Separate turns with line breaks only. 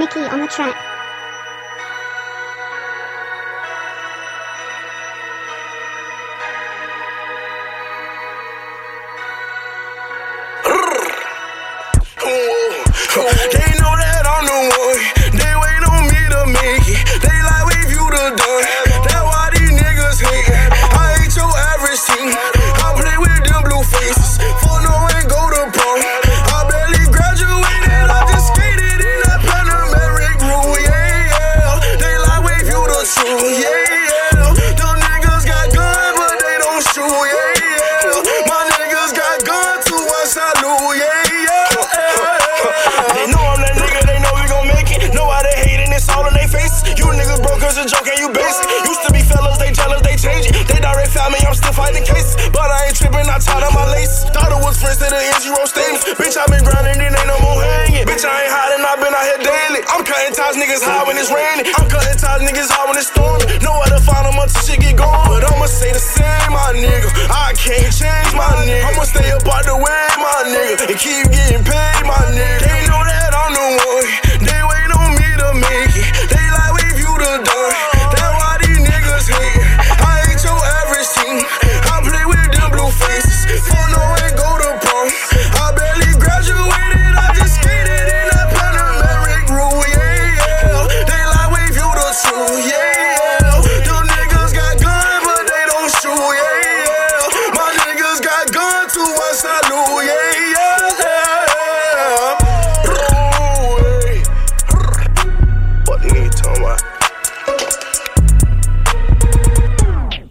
Mickey on the track.
They know that I'm the one. They wait on me to make it. They like you done. That's why these niggas hate. I ain't your average team. I play with them blue faces. A joke and you basic. Used to be fellas, they jealous, they change it. They direct found me, I'm still fighting case. But I ain't tripping, I tied up my lace. Thought it was friends to the end, you wrote statements. Bitch, I been grinding, then ain't no more hanging. Bitch, I ain't hiding, I been out here daily. I'm cutting ties, niggas high when it's raining. I'm cutting ties, niggas high when it's storming. Nowhere to find them until shit get gone. But I'ma say the same, my nigga. I can't change my nigga. I'ma stay up out the way, my nigga. And keep getting paid, my nigga. Guns,